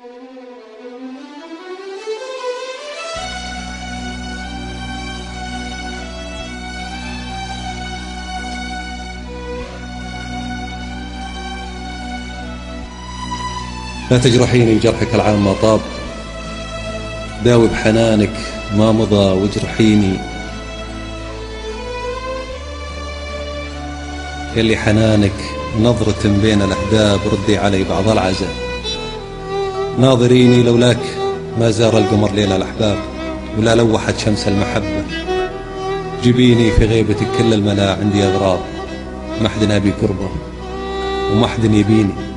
لا تجرحيني جرحك العام ما طاب. داوي بحنانك ما مضى واجرحيني. يلي حنانك نظرة بين الأحباب ردي علي بعض العزاء ناظريني لولاك ما زار القمر ليلة الأحباب ولا لوحت شمس المحبة. جبيني في غيبتك كل الملا عندي أغراض ما حد نبي قربه وما حد يبيني.